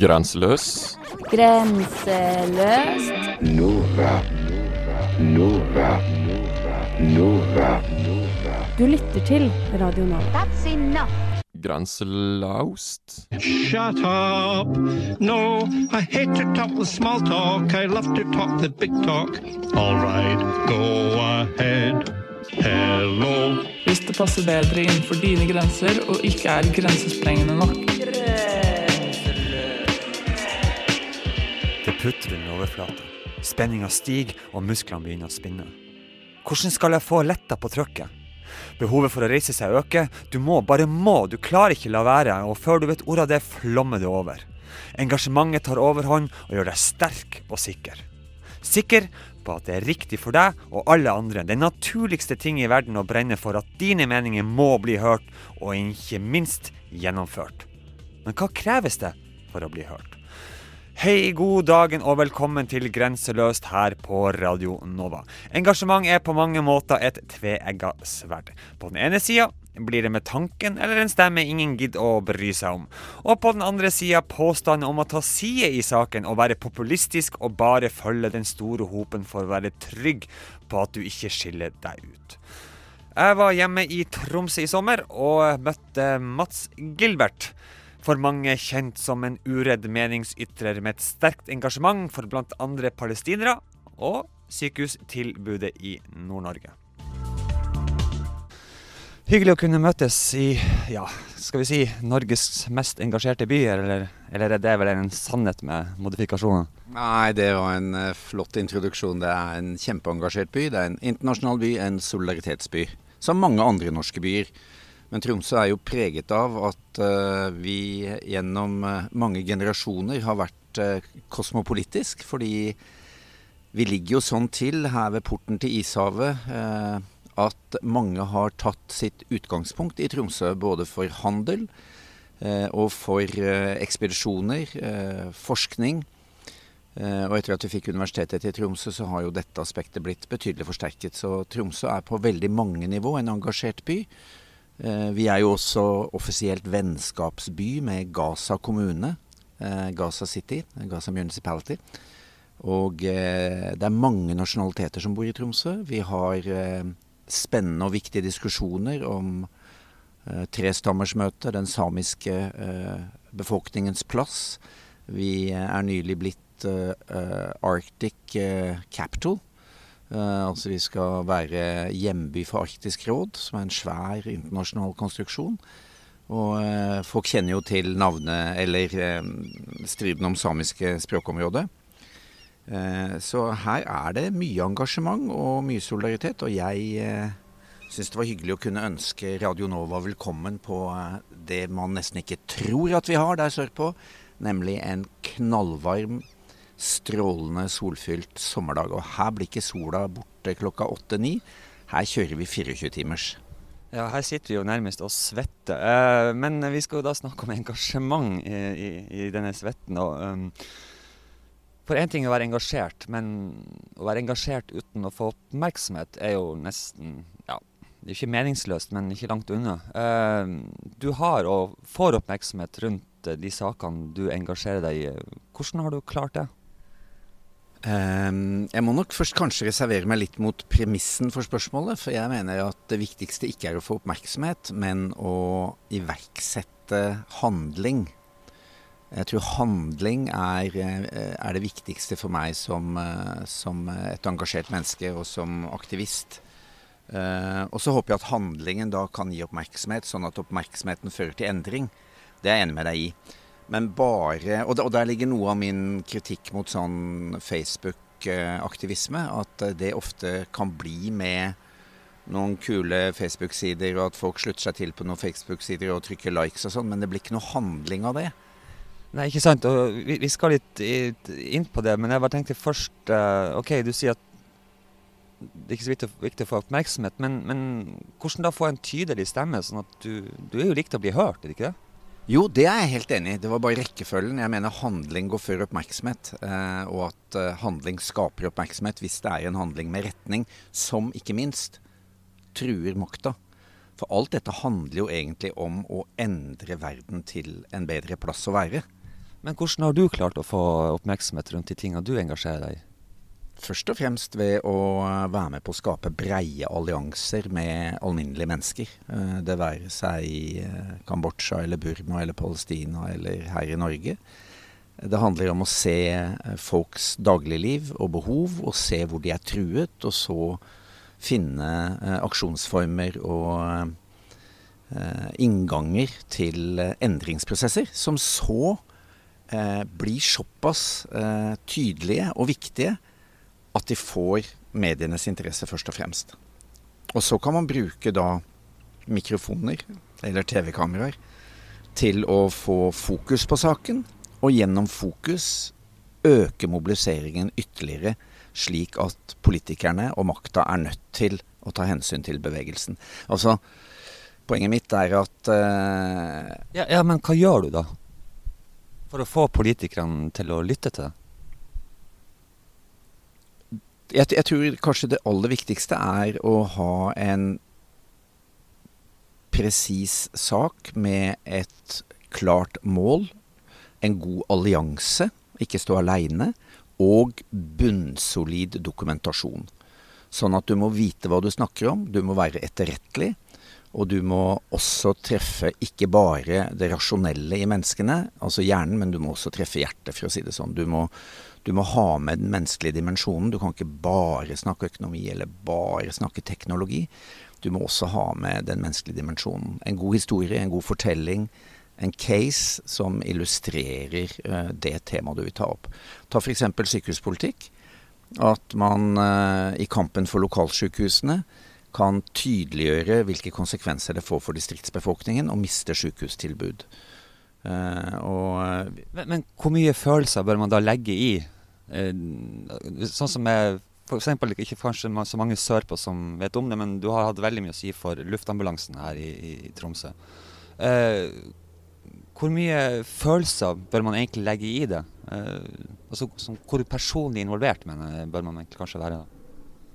Grenseløs. Grenseløst. Nova. Nova. Nova. Du lytter til Radio Nova. That's enough. Grenselaust. Shut up! No, I hate to talk the small talk. I love to talk the big talk. All right, go ahead. Hello. Hvis det passer bedre innenfor dine grenser og ikke er grensesprengende nok. Putrer under overflata. Spenninga stiger, og musklene begynner å spinne. Hvordan skal jeg få letta på trykket? Behovet for å reise seg øker. Du må, bare må. Du klarer ikke la være, og før du vet ordet av det, flommer det over. Engasjementet tar overhånd og gjør deg sterk og sikker. Sikker på at det er riktig for deg og alle andre. Den naturligste ting i verden å brenne for at dine meninger må bli hørt, og ikke minst gjennomført. Men hva kreves det for å bli hørt? Hei, god dagen og velkommen til Grenseløst her på Radio Nova. Engasjement er på mange måter et tveegga sverd. På den ene sida blir det med tanken eller en stemme ingen gidder å bry seg om. Og på den andre sida påstanden om å ta side i saken og være populistisk og bare følge den store hopen for å være trygg på at du ikke skiller deg ut. Jeg var hjemme i Tromsø i sommer og møtte Mats Gilbert. For mange kjent som en uredd meningsytrer med et sterkt engasjement for bl.a. palestinere og sykehustilbudet i Nord-Norge. Hyggelig å kunne møtes i, ja, skal vi si, Norges mest engasjerte by, eller, eller er det vel en sannhet med modifikasjoner? Nei, det var en uh, flott introduksjon. Det er en kjempeengasjert by. Det er en internasjonal by, en solidaritetsby. Som mange andre norske byer. Men Tromsø er jo preget av at uh, vi gjennom uh, mange generasjoner har vært kosmopolitisk. Fordi vi ligger jo sånn til her ved porten til Ishavet at mange har tatt sitt utgangspunkt i Tromsø både for handel eh, og for eh, ekspedisjoner, eh, forskning. og etter at vi fikk universitetet til Tromsø, så har jo dette aspektet blitt betydelig forsterket. Så Tromsø er på veldig mange nivå en engasjert by. Vi er jo også offisielt vennskapsby med Gaza kommune. Gaza City, Gaza Municipality. Og det er mange nasjonaliteter som bor i Tromsø. Vi har spennende og viktige diskusjoner om eh, trestammersmøtet, den samiske eh, befolkningens plass. Vi er nylig blitt eh, Arctic eh, Capital. Eh, altså vi skal være hjemby for Arktisk råd, som er en svær internasjonal konstruksjon. Og uh, folk kjenner jo til navnet, eller striden om samiske språkområder. Eh, så her er det mye engasjement og mye solidaritet. Og jeg uh, syns det var hyggelig å kunne ønske Radio Nova velkommen på det man nesten ikke tror at vi har der sørpå, nemlig en knallvarm, strålende, solfylt sommerdag. Og her blir ikke sola borte klokka åtte-ni. Her kjører vi 24-timers. Ja, her sitter vi jo nærmest og svetter. men vi skal jo da snakke om engasjement i, i, i denne svetten. og... Um for én ting er å være engasjert, men å være engasjert uten å få oppmerksomhet er jo nesten Ja, det er ikke meningsløst, men ikke langt unna. Uh, du har og får oppmerksomhet rundt de sakene du engasjerer deg i. Hvordan har du klart det? Um, jeg må nok først kanskje reservere meg litt mot premissen for spørsmålet. For jeg mener at det viktigste ikke er å få oppmerksomhet, men å iverksette handling. Jeg tror handling er, eh, er, det viktigste for meg som, eh, som, et engasjert menneske og som aktivist. Uh, og så håper jeg at handlingen da kan gi oppmerksomhet, sånn at oppmerksomheten fører til endring. Det er jeg enig med deg i. Men bare Og, og der ligger noe av min kritikk mot sånn Facebook-aktivisme. At det ofte kan bli med noen kule Facebook-sider, og at folk slutter seg til på noen Facebook-sider og trykker likes og sånn, men det blir ikke noe handling av det. Nei, ikke sant. Og vi, vi skal litt inn på det, men jeg bare tenkte først uh, OK, du sier at det er ikke så viktig, viktig å få oppmerksomhet, men, men, hvordan da få en tydelig stemme? sånn at du, du er jo likt å bli hørt, er det ikke det? Jo, det er jeg helt enig i. Det var bare rekkefølgen. Jeg mener handling går før oppmerksomhet. Eh, og at eh, handling skaper oppmerksomhet hvis det er en handling med retning, som ikke minst truer makta. For alt dette handler jo egentlig om å endre verden til en bedre plass å være. Men hvordan har du klart å få oppmerksomhet rundt de tingene du engasjerer deg i? Først og fremst ved å være med på å skape breie allianser med alminnelige mennesker. Eh, det være seg i eh, Kambodsja eller Burma eller Palestina eller her i Norge. Det handler om å se eh, folks dagligliv og behov, og se hvor de er truet, og så finne aksjonsformer og innganger til endringsprosesser, som så blir såpass tydelige og viktige at de får medienes interesse først og fremst. Og så kan man bruke da mikrofoner eller TV-kameraer til å få fokus på saken, og gjennom fokus øke mobiliseringen ytterligere, slik at politikerne og makta er nødt til å ta hensyn til bevegelsen. Altså, Poenget mitt er at uh, ja, ja, men hva gjør du da? For å få politikerne til å lytte til deg? Jeg, jeg, tror kanskje det aller viktigste er å ha en presis sak med et klart mål, en god allianse, ikke stå aleine, og bunnsolid dokumentasjon. Sånn at du må vite hva du snakker om, du må være etterrettelig. Og du må også treffe ikke bare det rasjonelle i menneskene, altså hjernen, men du må også treffe hjertet, for å si det sånn. Du må, du må ha med den menneskelige dimensjonen. Du kan ikke bare snakke økonomi eller bare snakke teknologi. Du må også ha med den menneskelige dimensjonen. En god historie, en god fortelling, en case som illustrerer uh, det temaet du vil ta opp. Ta f.eks. sykehuspolitikk. At man uh, i kampen for lokalsykehusene kan tydeliggjøre hvilke konsekvenser det får for distriktsbefolkningen å miste sykehustilbud. Uh, og, men, men, hvor mye følelser bør man da legge i Eh, sånn som jeg for eksempel, ikke kanskje så mange sørpå som vet om det, men du har hatt veldig mye å si for luftambulansen her i, i Tromsø. Eh, hvor mye følelser bør man egentlig legge i det? Eh, altså, som, hvor personlig involvert mener, bør man egentlig kanskje være? da?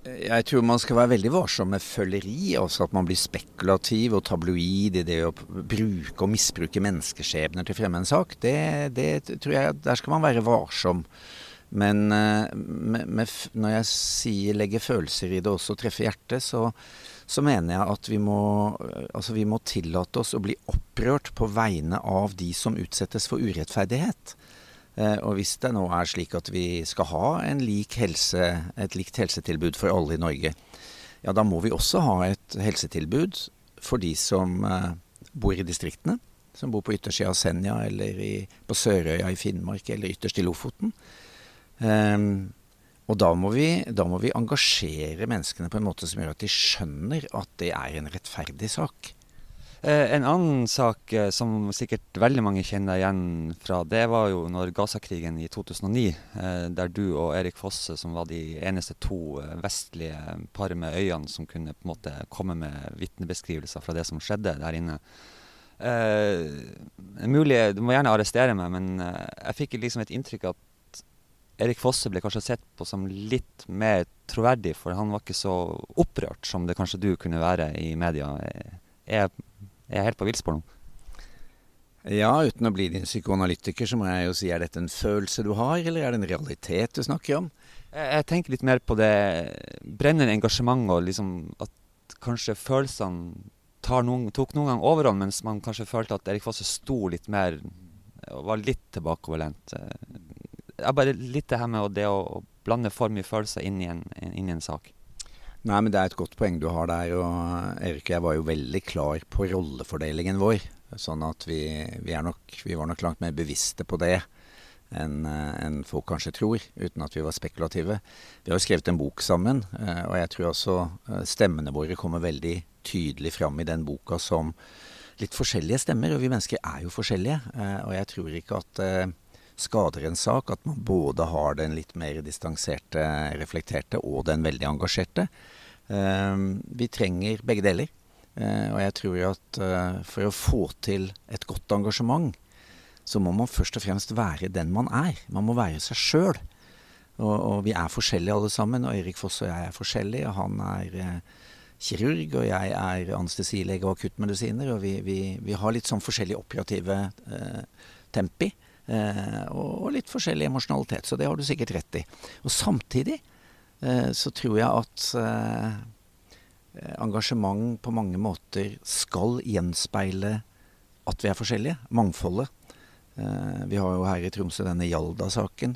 Jeg tror man skal være veldig varsom med føleri. Altså at man blir spekulativ og tabloid i det å bruke og misbruke menneskeskjebner til fremme en sak. Det, det tror jeg, Der skal man være varsom. Men eh, med, med, når jeg sier legge følelser i det også, treffe hjertet, så, så mener jeg at vi må, altså vi må tillate oss å bli opprørt på vegne av de som utsettes for urettferdighet. Eh, og hvis det nå er slik at vi skal ha lik helse, et likt helsetilbud for alle i Norge, ja da må vi også ha et helsetilbud for de som eh, bor i distriktene. Som bor på yttersida av Senja eller i, på Sørøya i Finnmark eller ytterst i Lofoten. Um, og da må, vi, da må, vi, engasjere menneskene på en måte som gjør at de skjønner at det er en rettferdig sak. Eh, en annen sak eh, som sikkert veldig mange kjenner igjen fra, det var jo når Gaza-krigen i 2009, eh, der du og Erik Fosse, som var de eneste to vestlige par med øyene som kunne på en måte komme med vitnebeskrivelser fra det som skjedde der inne. Eh, mulig, Du må gjerne arrestere meg, men eh, jeg fikk liksom et inntrykk at Erik Fosse ble kanskje sett på som litt mer troverdig, for han var ikke så opprørt som det kanskje du kunne være i media. Jeg, jeg, er helt på villspor nå? Ja, uten å bli din psykoanalytiker, så må jeg jo si er dette en følelse du har, eller er det en realitet du snakker om? Jeg, jeg tenker litt mer på det brennende engasjementet og liksom at kanskje følelsene noen, tok noen gang overhånd, mens man kanskje følte at Erik Fosse sto litt mer og var litt tilbakeoverlent ja, bare litt det her med det å, blande for mye følelser inn i en, inn i en sak. Nei, men Det er et godt poeng du har der. og Erik og jeg var jo veldig klar på rollefordelingen vår. Sånn at vi, vi, nok, vi var nok langt mer bevisste på det enn en folk kanskje tror, uten at vi var spekulative. Vi har jo skrevet en bok sammen, eh, og jeg tror også eh, stemmene våre kommer veldig tydelig fram i den boka som litt forskjellige stemmer. Og vi mennesker er jo forskjellige. Eh, og jeg tror ikke at skader en sak at man både har den litt mer distanserte, reflekterte og den veldig engasjerte. Ehm, vi trenger begge deler. Eh, og jeg tror at eh, for å få til et godt engasjement, så må man først og fremst være den man er. Man må være seg sjøl. Og, og, vi er forskjellige alle sammen. Og Erik Foss og jeg er forskjellige. Han er eh, kirurg, og jeg er anestesilege og akuttmedisiner. Og vi, vi, vi, har litt sånn forskjellige operative eh, tempi. Eh, og, litt forskjellig emosjonalitet, så det har du sikkert rett i. Og samtidig eh, så tror jeg at eh, engasjement på mange måter skal gjenspeile at vi er forskjellige. Mangfoldet. Vi har jo her i Tromsø denne Hjalda-saken.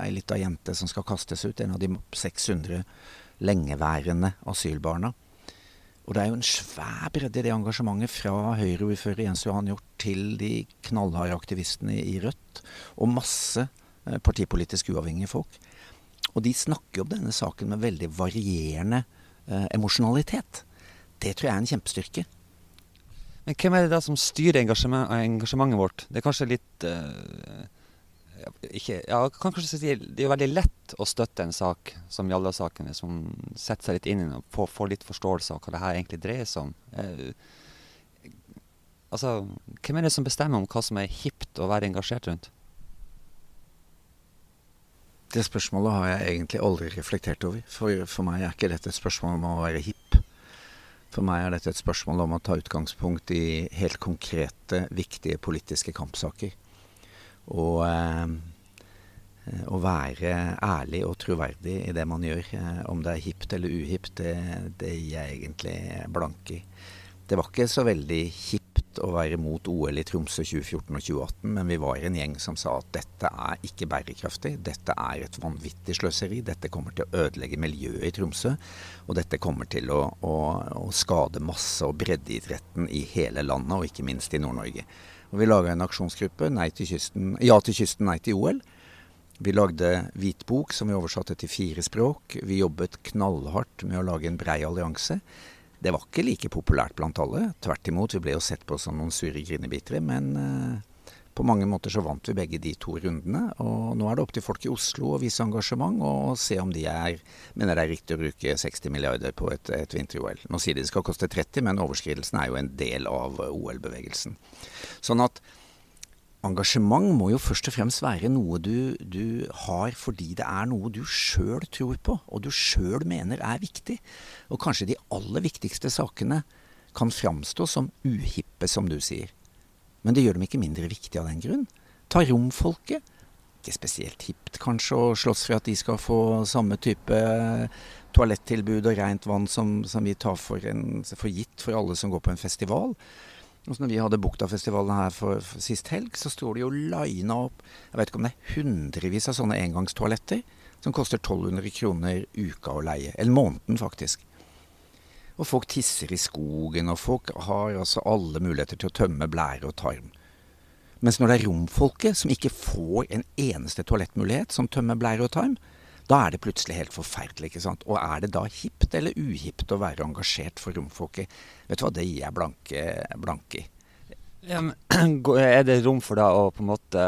Ei lita jente som skal kastes ut. En av de 600 lengeværende asylbarna. Og det er jo en svær bredde i det engasjementet fra Høyre-ordfører Jens Johan Hjort til de knallharde aktivistene i Rødt, og masse eh, partipolitisk uavhengige folk. Og de snakker om denne saken med veldig varierende eh, emosjonalitet. Det tror jeg er en kjempestyrke. Men hvem er det da som styrer engasjement, engasjementet vårt? Det er kanskje litt uh, ikke, ja, kan kanskje si Det er veldig lett å støtte en sak som Jalla-saken, som setter seg litt inn i den og får, får, litt forståelse av hva det her egentlig dreier seg om. Eh, altså, hvem er det som bestemmer om hva som er hipt å være engasjert rundt? Det spørsmålet har jeg egentlig aldri reflektert over. For, for meg er ikke dette et spørsmål om å være hipp. For meg er dette et spørsmål om å ta utgangspunkt i helt konkrete, viktige politiske kampsaker. Og eh, å være ærlig og troverdig i det man gjør. Eh, om det er hipt eller uhipt, det, det gir jeg egentlig blank i. Det var ikke så veldig hipt å være mot OL i Tromsø 2014 og 2018, men vi var en gjeng som sa at dette er ikke bærekraftig. Dette er et vanvittig sløseri. Dette kommer til å ødelegge miljøet i Tromsø. Og dette kommer til å, å, å skade masse- og breddeidretten i hele landet, og ikke minst i Nord-Norge. Og Vi laga en aksjonsgruppe, til kysten, Ja til kysten, nei til OL. Vi lagde hvitbok som vi oversatte til fire språk. Vi jobbet knallhardt med å lage en brei allianse. Det var ikke like populært blant alle. Tvert imot, vi ble jo sett på som noen sure grinebitere. Men eh, på mange måter så vant vi begge de to rundene. Og nå er det opp til folk i Oslo å vise engasjement og se om de er, mener det er riktig å bruke 60 milliarder på et, et vinter-OL. Nå sier de det skal koste 30, men overskridelsen er jo en del av OL-bevegelsen. Sånn at engasjement må jo først og fremst være noe du, du har fordi det er noe du sjøl tror på, og du sjøl mener er viktig. Og kanskje de aller viktigste sakene kan framstå som uhippe, som du sier. Men det gjør dem ikke mindre viktige av den grunn. Ta romfolket. Ikke spesielt hipt kanskje å slåss for at de skal få samme type toalettilbud og rent vann som, som vi tar for, en, for gitt for alle som går på en festival. Og når vi hadde Buktafestivalen her for, for sist helg, så står det jo lina opp Jeg vet ikke om det er hundrevis av sånne engangstoaletter som koster 1200 kroner uka å leie. Eller måneden, faktisk. Og folk tisser i skogen, og folk har altså alle muligheter til å tømme blære og tarm. Mens når det er romfolket som ikke får en eneste toalettmulighet som tømmer blære og tarm, da er det plutselig helt forferdelig. ikke sant? Og er det da hipt eller uhipt å være engasjert for romfolket? Vet du hva, det gir jeg blanke, blanke i. Ja, er det rom for da å på en måte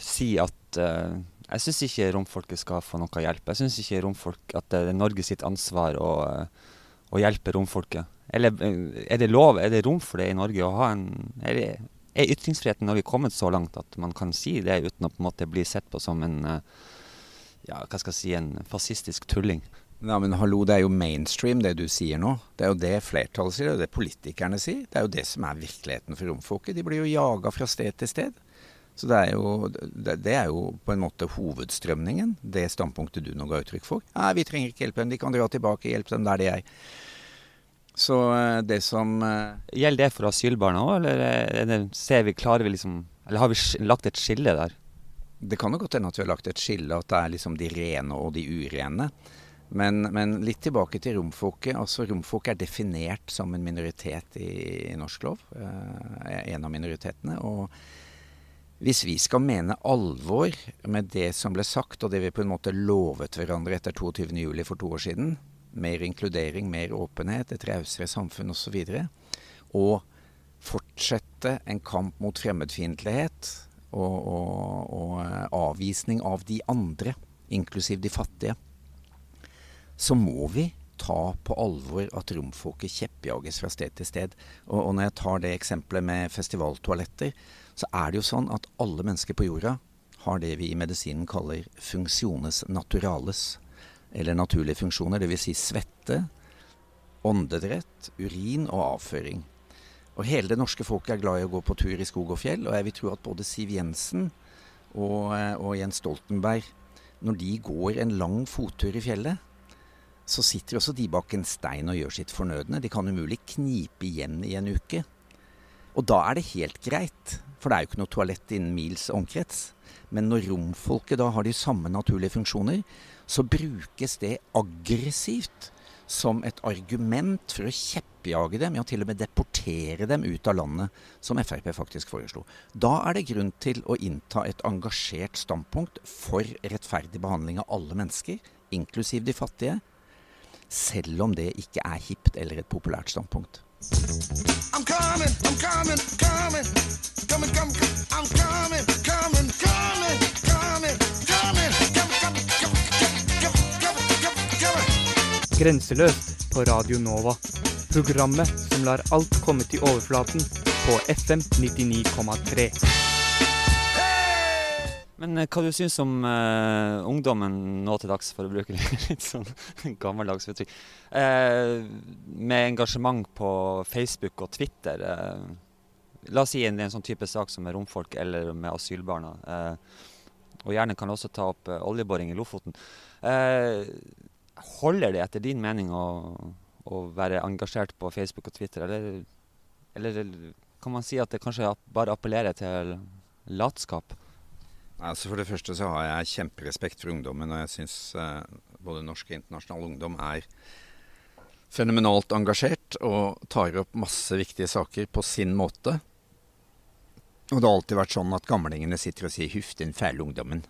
si at uh, jeg syns ikke romfolket skal få noe hjelp. Jeg syns ikke romfolk, at det er Norge sitt ansvar å, å hjelpe romfolket. Eller er det lov, er det rom for det i Norge å ha en Er, det, er ytringsfriheten Norge kommet så langt at man kan si det uten å på en måte bli sett på som en uh, ja, hva skal jeg si, en fascistisk tulling. Ja, men hallo, det er jo mainstream det du sier nå. Det er jo det flertallet sier, det er jo det politikerne sier. Det er jo det som er virkeligheten for romfolket. De blir jo jaga fra sted til sted. Så det er, jo, det, er, jo, på en måte hovedstrømningen, det standpunktet du nå ga uttrykk for. Nei, vi trenger ikke hjelpe dem, de kan dra tilbake, hjelp dem der de er. Så eh, det som uh, Gjelder det for asylbarna òg, eller ser vi, klarer vi liksom Eller har vi lagt et skille der? Det kan jo godt hende at vi har lagt et skille, at det er liksom de rene og de urene. Men, men litt tilbake til romfolket. Altså Romfolket er definert som en minoritet i, i norsk lov. Eh, en av minoritetene. Og hvis vi skal mene alvor med det som ble sagt, og det vi på en måte lovet hverandre etter 22.07. for to år siden, mer inkludering, mer åpenhet, et rausere samfunn osv., og, og fortsette en kamp mot fremmedfiendtlighet og, og, og eh, avvisning av de andre, inklusiv de fattige, så må vi ta på alvor at romfolket kjeppjages fra sted til sted. Og, og, når jeg tar det eksempelet med festivaltoaletter, så er det jo sånn at alle mennesker på jorda har det vi i medisinen kaller funksjones naturales. Eller naturlige funksjoner, dvs. Si svette, åndedrett, urin og avføring. Og hele det norske folket er glad i å gå på tur i skog og fjell, og jeg vil tro at både Siv Jensen og, eh, og Jens Stoltenberg, når de går en lang fottur i fjellet, så sitter også de bak en stein og gjør sitt fornødne. De kan umulig knipe igjen i en uke. Og da er det helt greit, for det er jo ikke noe toalett innen mils omkrets. Men når romfolket da har de samme naturlige funksjoner, så brukes det aggressivt som et argument for å kjeppjage dem, ja til og med deportere dem ut av landet, som Frp faktisk foreslo. Da er det grunn til å innta et engasjert standpunkt for rettferdig behandling av alle mennesker, inklusiv de fattige, selv om det ikke er hipt eller et populært standpunkt. I'm coming, I'm coming, coming. Coming, come, come. I'm coming, coming, coming, coming, coming. Grenseløst på Radio Nova. Programmet som lar alt komme til overflaten på FM 99,3. Men eh, hva du syns om eh, ungdommen nå til dags, for å bruke litt sånn gammeldags uttrykk, eh, med engasjement på Facebook og Twitter? Eh, la oss si en, en sånn type sak som med romfolk eller med asylbarna. Eh, og gjerne kan også ta opp eh, oljeboring i Lofoten. Holder det etter din mening å, å være engasjert på Facebook og Twitter, eller, eller kan man si at det kanskje bare appellerer til latskap? Altså For det første så har jeg kjemperespekt for ungdommen, og jeg syns eh, både norsk og internasjonal ungdom er fenomenalt engasjert og tar opp masse viktige saker på sin måte. Og det har alltid vært sånn at gamlingene sitter og sier 'huff, den fæle ungdommen'.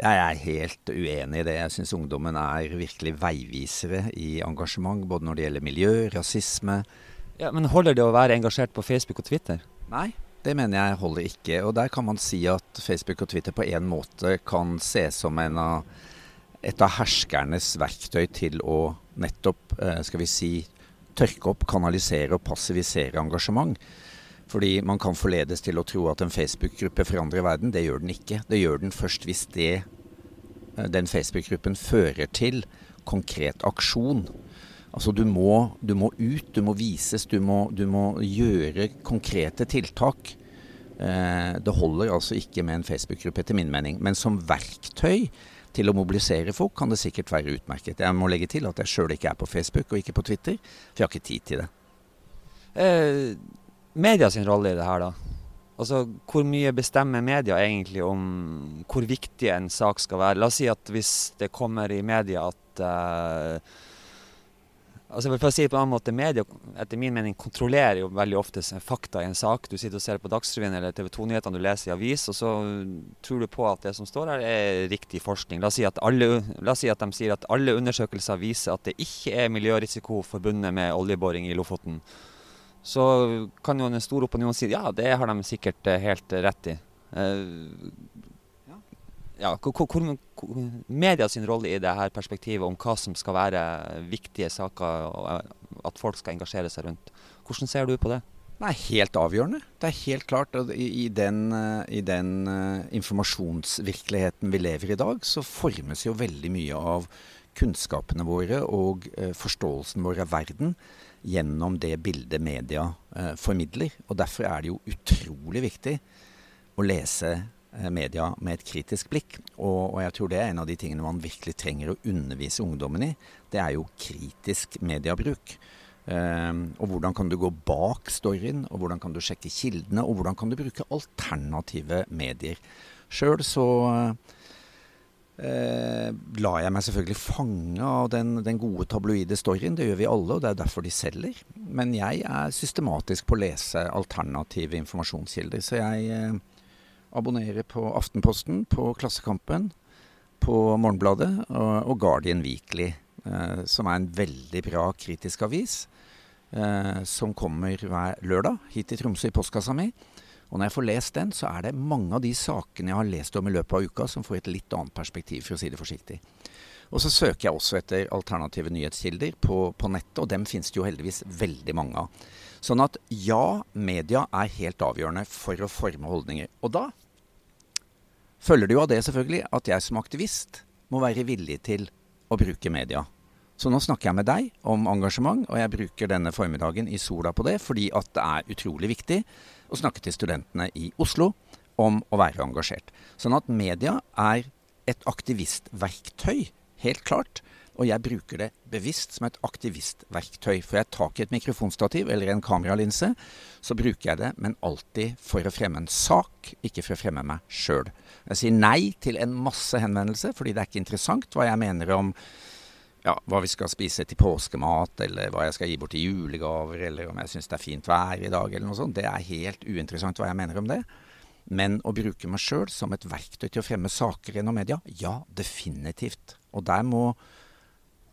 Jeg er helt uenig i det. Jeg syns ungdommen er virkelig veivisere i engasjement, både når det gjelder miljø, rasisme. Ja, Men holder det å være engasjert på Facebook og Twitter? Nei, det mener jeg holder ikke. Og der kan man si at Facebook og Twitter på en måte kan ses som av, et av herskernes verktøy til å nettopp, eh, skal vi si, tørke opp, kanalisere og passivisere engasjement. Fordi man kan forledes til å tro at en Facebook-gruppe forandrer verden. Det gjør den ikke. Det gjør den først hvis det, eh, den Facebook-gruppen fører til konkret aksjon. Altså du må, du må ut, du må vises, du må, du må gjøre konkrete tiltak. Eh, det holder altså ikke med en Facebook-gruppe etter min mening. Men som verktøy til å mobilisere folk kan det sikkert være utmerket. Jeg må legge til at jeg sjøl ikke er på Facebook og ikke på Twitter, for jeg har ikke tid til det. Eh, media sin rolle i det her, da? Altså, Hvor mye bestemmer media egentlig om hvor viktig en sak skal være? La oss si at hvis det kommer i media at eh, altså For å si det på en annen måte, Media etter min mening kontrollerer jo veldig ofte fakta i en sak. Du sitter og ser på Dagsrevyen eller TV 2-nyhetene du leser i avis, og så tror du på at det som står her er riktig forskning. La oss si at, alle, oss si at de sier at alle undersøkelser viser at det ikke er miljørisiko forbundet med oljeboring i Lofoten så kan jo en stor opinion si ja, det har de sikkert eh, helt rett i. Ja, hvor, hvor, hvor, hvor- media sin rolle i det her perspektivet om hva som skal være viktige saker, og at folk skal engasjere seg rundt. Hvordan ser du på det? Det er helt avgjørende. Det er helt klart at i, i den, eh, i den eh, informasjonsvirkeligheten vi lever i i dag, så formes jo veldig mye av kunnskapene våre og eh, forståelsen vår av verden gjennom det bildet media eh, formidler. Og derfor er det jo utrolig viktig å lese media med et kritisk blikk. Og, og jeg tror det er en av de tingene man virkelig trenger å undervise ungdommen i. Det er jo kritisk mediebruk. Eh, og hvordan kan du gå bak storyen, og hvordan kan du sjekke kildene, og hvordan kan du bruke alternative medier. Sjøl så uh, lar jeg meg selvfølgelig fange av den, den gode tabloide storyen. Det gjør vi alle, og det er derfor de selger. Men jeg er systematisk på å lese alternative informasjonskilder. Så jeg eh, abonnerer på Aftenposten, på Klassekampen, på Morgenbladet og Guardian Weekly, eh, som er en veldig bra kritisk avis. Eh, som kommer hver lørdag hit til Tromsø i postkassa mi. Og når jeg får lest den, så er det mange av de sakene jeg har lest om i løpet av uka, som får et litt annet perspektiv, for å si det forsiktig. Og så søker jeg også etter alternative nyhetskilder på, på nettet, og dem finnes det jo heldigvis veldig mange av. Sånn at ja, media er helt avgjørende for å forme holdninger. Og da følger det jo av det selvfølgelig at jeg som aktivist må være villig til å bruke media Så nå snakker jeg med deg om engasjement, og jeg bruker denne formiddagen i sola på det, fordi at det er utrolig viktig å snakke til studentene i Oslo om å være engasjert. Sånn at media er et aktivistverktøy, helt klart. Og jeg bruker det bevisst som et aktivistverktøy. For jeg tar ikke et mikrofonstativ eller en kameralinse, så bruker jeg det, men alltid for å fremme en sak, ikke for å fremme meg sjøl. Jeg sier nei til en masse henvendelser, fordi det er ikke interessant hva jeg mener om ja, hva vi skal spise til påskemat, eller hva jeg skal gi bort i julegaver, eller om jeg syns det er fint vær i dag, eller noe sånt. Det er helt uinteressant hva jeg mener om det. Men å bruke meg sjøl som et verktøy til å fremme saker gjennom media, ja, definitivt. Og der må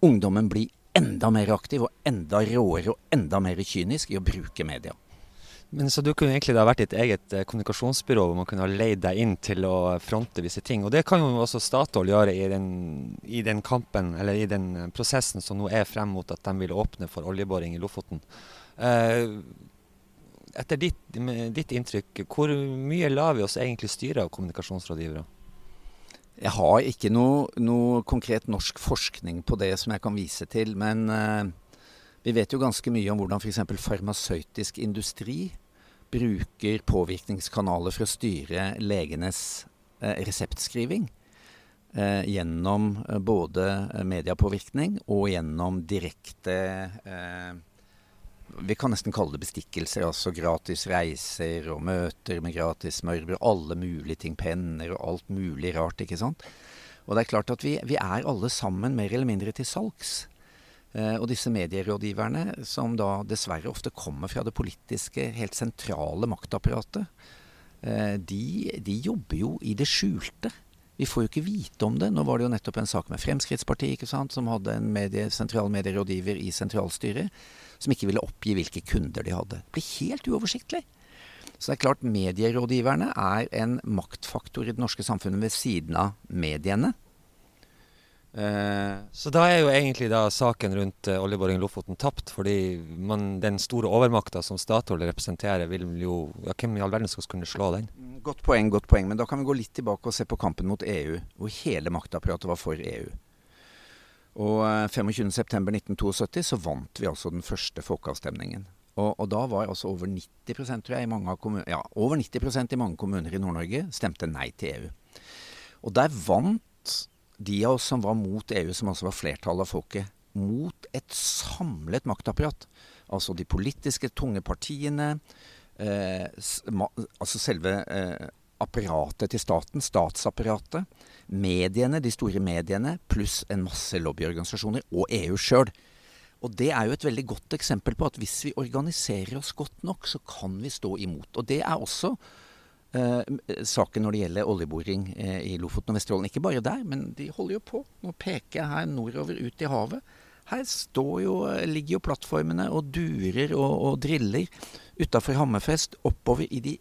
ungdommen bli enda mer aktiv og enda råere og enda mer kynisk i å bruke media. Men Så du kunne egentlig da vært ditt eget eh, kommunikasjonsbyrå hvor man kunne ha leid deg inn til å fronte visse ting. Og det kan jo også Statoil gjøre i den, i den kampen, eller i den eh, prosessen som nå er frem mot at de vil åpne for oljeboring i Lofoten. Eh, etter ditt, ditt inntrykk, hvor mye lar vi oss egentlig styre av kommunikasjonsrådgivere? Jeg har ikke noe, noe konkret norsk forskning på det som jeg kan vise til. Men eh, vi vet jo ganske mye om hvordan f.eks. farmasøytisk industri bruker påvirkningskanaler for å styre legenes eh, reseptskriving. Eh, gjennom eh, både mediepåvirkning og gjennom direkte eh, vi kan nesten kalle det bestikkelser. Altså gratis reiser og møter med gratis smørbrød. Alle mulige ting. Penner og alt mulig rart, ikke sant. Og det er klart at vi, vi er alle sammen mer eller mindre til salgs. Eh, og disse medierådgiverne, som da dessverre ofte kommer fra det politiske, helt sentrale maktapparatet, eh, de, de jobber jo i det skjulte. Vi får jo ikke vite om det. Nå var det jo nettopp en sak med Fremskrittspartiet, ikke sant, som hadde en medie, sentral medierådgiver i sentralstyret som ikke ville oppgi hvilke kunder de hadde. Det blir helt uoversiktlig. Så det er klart medierådgiverne er en maktfaktor i det norske samfunnet ved siden av mediene. Eh, så da er jo egentlig da saken rundt oljeboring i Lofoten tapt, fordi man, den store overmakta som Statoil representerer, vil jo ja, Hvem i all verden skal kunne slå den? Mm, godt poeng, godt poeng. Men da kan vi gå litt tilbake og se på kampen mot EU, hvor hele maktapparatet var for EU. Og 25.9.1972 eh, så vant vi altså den første folkeavstemningen. Og, og, da var altså over 90% tror jeg, i mange, ja, over 90% i mange kommuner i Nord-Norge stemte nei til EU. Og der vant de av oss som var mot EU, som altså var flertallet av folket, mot et samlet maktapparat. Altså de politiske tunge partiene, eh, altså selve eh, apparatet til staten, statsapparatet, mediene, de store mediene, pluss en masse lobbyorganisasjoner, og EU sjøl. Og det er jo et veldig godt eksempel på at hvis vi organiserer oss godt nok, så kan vi stå imot. Og det er også saken når det gjelder oljeboring eh, i Lofoten og Vesterålen. Ikke bare der, men de holder jo på. Nå peker jeg her nordover ut i havet. Her jo, ligger jo plattformene og durer og, og driller utafor Hammerfest oppover i de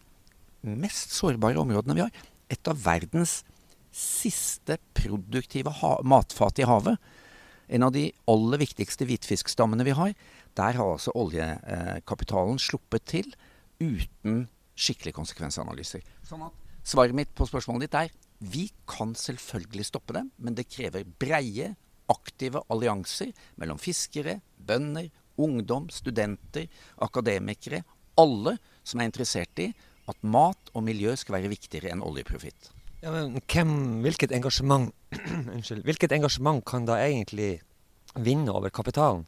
mest sårbare områdene vi har. Et av verdens siste produktive matfat i havet. En av de aller viktigste hvitfiskstammene vi har. Der har altså oljekapitalen sluppet til uten skikkelige konsekvensanalyser. Sånn at Svaret mitt på spørsmålet ditt er vi kan selvfølgelig stoppe dem, men det krever breie, aktive allianser mellom fiskere, bønder, ungdom, studenter, akademikere. Alle som er interessert i at mat og miljø skal være viktigere enn oljeprofitt. Ja, men hvem, hvilket, engasjement, unnskyld, hvilket engasjement kan da egentlig vinne over kapitalen?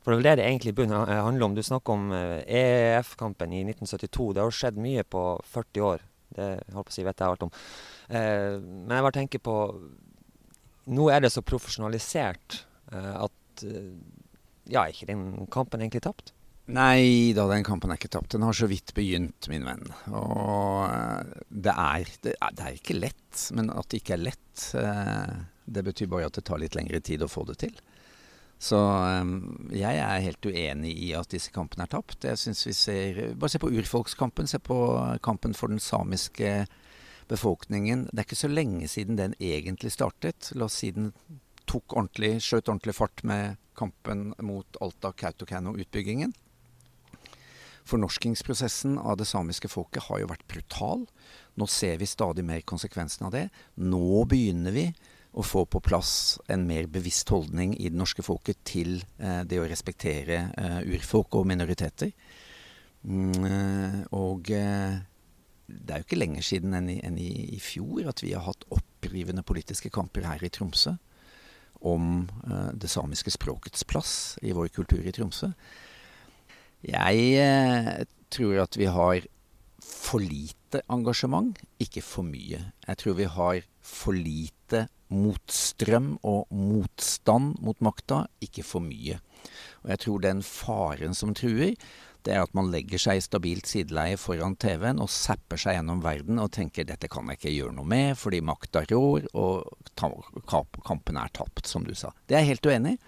For det er det det egentlig eh, handler om. Du snakker om EEF-kampen i 1972. Det har skjedd mye på 40 år. Det holdt på å si, vet jeg alt om. Eh, men jeg bare tenker på Nå er det så profesjonalisert eh, at eh, Ja, er ikke den kampen egentlig tapt? Nei da, den kampen er ikke tapt. Den har så vidt begynt, min venn. Og eh, det er, det er, det er ikke lett. Men at det ikke er lett, eh, det betyr bare at det tar litt lengre tid å få det til. Så eh, jeg er helt uenig i at disse kampene er tapt. Jeg synes vi ser, Bare se på urfolkskampen. Se på kampen for den samiske befolkningen. Det er ikke så lenge siden den egentlig startet. La oss si den tok ordentlig, skjøt ordentlig fart med kampen mot Alta-Kautokeino-utbyggingen. Fornorskingsprosessen av det samiske folket har jo vært brutal. Nå ser vi stadig mer konsekvensen av det. Nå begynner vi å få på plass en mer bevisst holdning i det norske folket til eh, det å respektere eh, urfolk og minoriteter. Mm, eh, og eh, det er jo ikke lenger siden enn i, enn i, i fjor at vi har hatt opprivende politiske kamper her i Tromsø om eh, det samiske språkets plass i vår kultur i Tromsø. Jeg eh, tror at vi har for lite engasjement, ikke for mye. Jeg tror vi har for lite motstrøm og motstand mot makta, ikke for mye. Og jeg tror den faren som truer, det er at man legger seg i stabilt sideleie foran TV-en og zapper seg gjennom verden og tenker dette kan jeg ikke gjøre noe med fordi makta rår og kampen er tapt, som du sa. Det er jeg helt uenig i.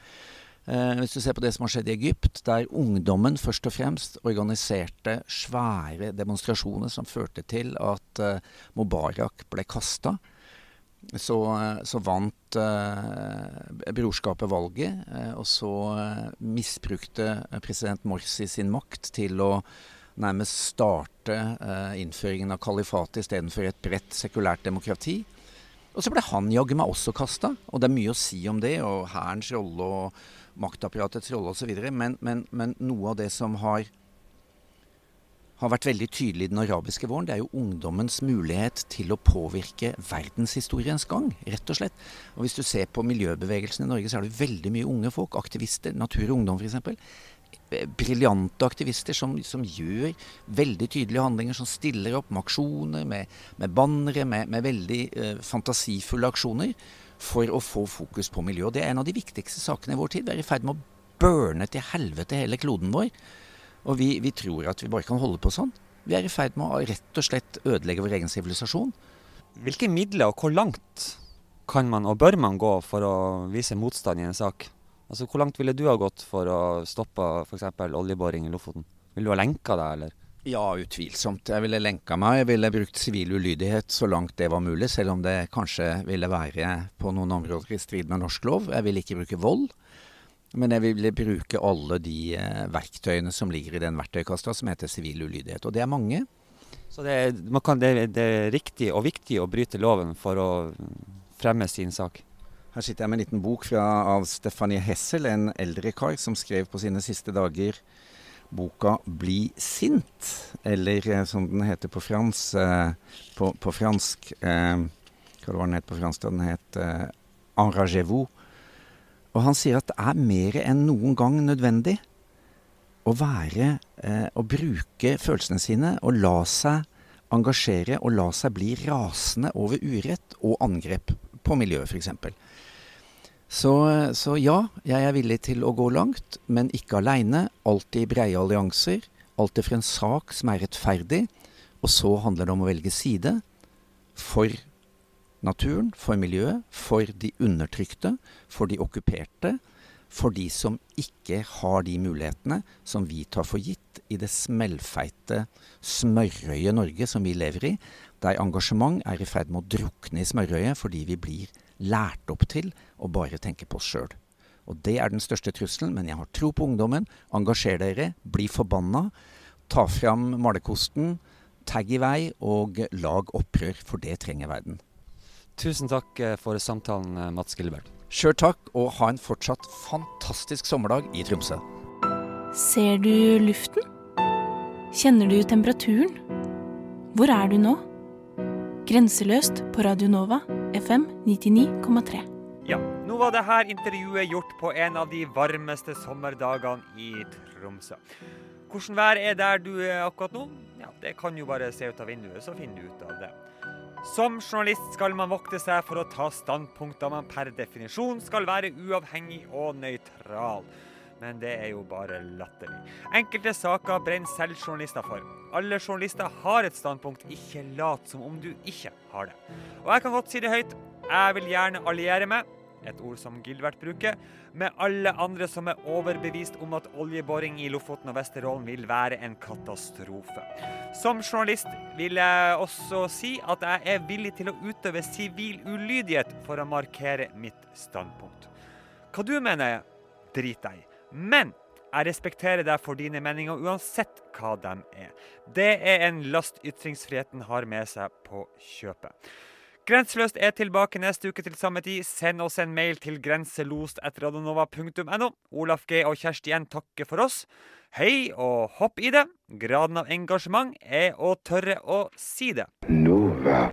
Eh, hvis du ser på det som har skjedd i Egypt, der ungdommen først og fremst organiserte svære demonstrasjoner som førte til at eh, Mubarak ble kasta, så, så, vant eh, brorskapet valget. Eh, og så eh, misbrukte president Morsi sin makt til å nærmest starte eh, innføringen av kalifat istedenfor et bredt sekulært demokrati. Og så ble han jaggu meg også kasta, og det er mye å si om det, og hærens rolle og maktapparatets rolle osv. Men, men, men noe av det som har har vært veldig tydelig i den arabiske våren, det er jo ungdommens mulighet til å påvirke verdenshistoriens gang, rett og slett. Og Hvis du ser på miljøbevegelsen i Norge, så er det veldig mye unge folk. Aktivister. Natur og Ungdom, f.eks. Briljante aktivister som, som, gjør veldig tydelige handlinger, som stiller opp med aksjoner, med, med bannere, med, med veldig eh, fantasifulle aksjoner for å få fokus på miljø. Og Det er en av de viktigste sakene i vår tid. Vi er i ferd med å burne til helvete hele kloden vår. Og vi, vi, tror at vi bare kan holde på sånn. Vi er i ferd med å rett og slett ødelegge vår egen sivilisasjon. Hvilke midler og hvor langt kan man og bør man gå for å vise motstand i en sak? Altså Hvor langt ville du ha gått for å stoppe f.eks. oljeboring i Lofoten? Vil du ha lenka deg, eller? Ja, utvilsomt. Jeg ville lenka meg. Jeg ville brukt sivil ulydighet så langt det var mulig, selv om det kanskje ville være på noen områder i strid med norsk lov. Jeg ville ikke bruke vold. Men jeg vil bruke alle de eh, verktøyene som ligger i den verktøykassa som heter sivil ulydighet. Og det er mange. Så det er, kan, det, det er, riktig og viktig å bryte loven for å fremme sin sak? Her sitter jeg med en liten bok fra, av Stefanie Hessel, en eldre kar som skrev på sine siste dager boka 'Bli sint', eller eh, som den heter på, frans, eh, på, på fransk eh, Hva var den het på fransk? Den het eh, 'Enragez-vous'. Og han sier at det er mer enn noen gang nødvendig å være eh, bruke følelsene sine og la seg engasjere og la seg bli rasende over urett og angrep på miljøet, f.eks. Så, så ja, jeg er villig til å gå langt, men ikke aleine. Alltid i breie allianser. Alltid for en sak som er rettferdig. Og så handler det om å velge side for naturen, for miljøet, for de undertrykte, for de okkuperte, for de som ikke har de mulighetene som vi tar for gitt i det smellfeite smørøye Norge som vi lever i, der engasjement er i ferd med å drukne i smørøyet fordi vi blir lært opp til å bare tenke på oss sjøl. Og det er den største trusselen, men jeg har tro på ungdommen. Engasjer dere, bli forbanna. Ta fram malerkosten, tagg i vei, og lag opprør, for det trenger verden. Tusen takk eh, for samtalen, eh, Mats Gilbert. Sjøl takk, og ha en fortsatt fantastisk sommerdag i Tromsø. Ser du luften? Kjenner du temperaturen? Hvor er du nå? Grenseløst på Radio Nova, FM 99,3. Ja, nå var det her intervjuet gjort på en av de varmeste sommerdagene i Tromsø. Hvordan vær er der du er akkurat nå? Ja, Det kan jo bare se ut av vinduet, så finner du ut av det. Som journalist skal man vokte seg for å ta standpunkter man per definisjon skal være uavhengig og nøytral. Men det er jo bare latterlig. Enkelte saker brenner selv journalister for. Alle journalister har et standpunkt, ikke lat som om du ikke har det. Og jeg kan godt si det høyt. Jeg vil gjerne alliere meg et ord som Gilbert bruker, med alle andre som er overbevist om at oljeboring i Lofoten og Vesterålen vil være en katastrofe. Som journalist vil jeg også si at jeg er villig til å utøve sivil ulydighet for å markere mitt standpunkt. Hva du mener, driter jeg i. Men jeg respekterer deg for dine meninger uansett hva de er. Det er en last ytringsfriheten har med seg på kjøpet. Grenseløst er tilbake neste uke til samme tid. Send oss en mail til grenselost.radionova.no. Olaf G og Kjersti N takker for oss. Hei og hopp i det. Graden av engasjement er å tørre å si det. Nova.